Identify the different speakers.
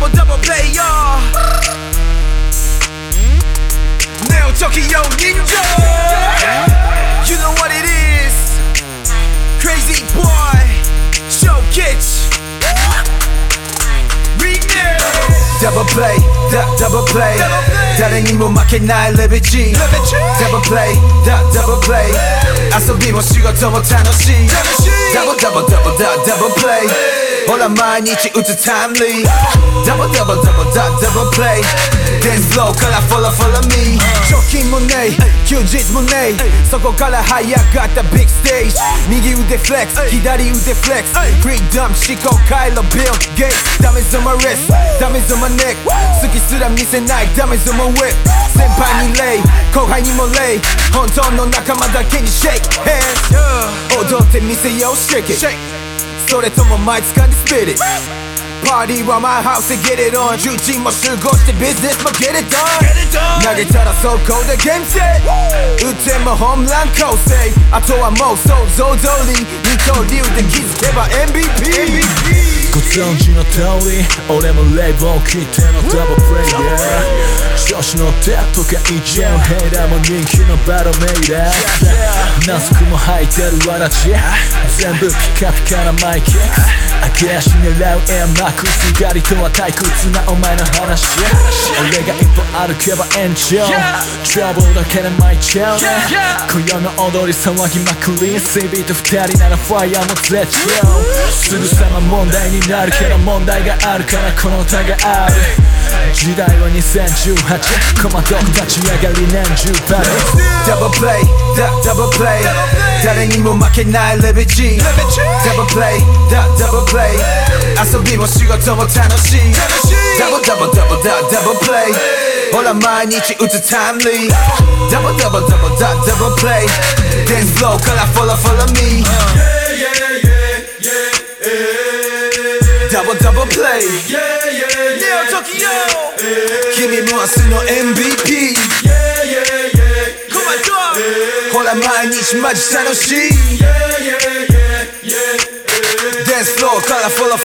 Speaker 1: double double play y'all. Now Tokyo Ninja. You know what it is. Crazy boy, show kitch. Double play, double play. 다른 인물 막힌 나의 레벨지. Double play, double play. 아서 비번 쉬고 더 못한 없이. Double double double double play all I my need you timely Double double double double play. Dance flow color follow follow me? Shocking Monet, Kyujit Monet. The big stage 右腕フレックス、左腕フレックス Freedom 思考回路 Bill Gay. Damage on my wrist, damage on my neck. 好きすら見せない damage on my whip. 先輩に礼、後輩にも礼本当の仲間だけに shake? Hands oh, 踊ってみせよう shake it それとも毎月に spit it パーティーは my house で get it on 重鎮も集合してビジネスも get it done 投げたらそこでゲームセット打ってもホームラン構成あとはもう想像通り二刀流で気づけば MVP
Speaker 2: ご存知の通り俺もレイブを切ってのダブルプレイヤー調子乗ってとか言っちゃうヘイラーも人気のバロメイラーマスクも履いてるわらち全部ピカピカなマイキック揚げ足狙うエアマックスガリとは退屈なお前の話俺が一歩歩けば炎上トラブルだけで巻いちゃうね今夜の踊り騒ぎまくり CB と二人ならファイヤーも絶頂すぐさま問題にになるけど問題があるからこの歌がある時代は2018戸惑う立ち上がり年中バレ
Speaker 1: ルダブルプレイダブルプレイ誰にも負けないレベジダブルプレイダダブルプレイ遊びも仕事も楽しい。ダブルダブルダブルダダブルプレイほら毎日打つタイムリー。ダブルダブルダブルダブルプレイデンスフローからフォローフォローミー Double double play Neo Tokyo 君も明日の MVP ほら毎日マジ楽しい Dance floor から follow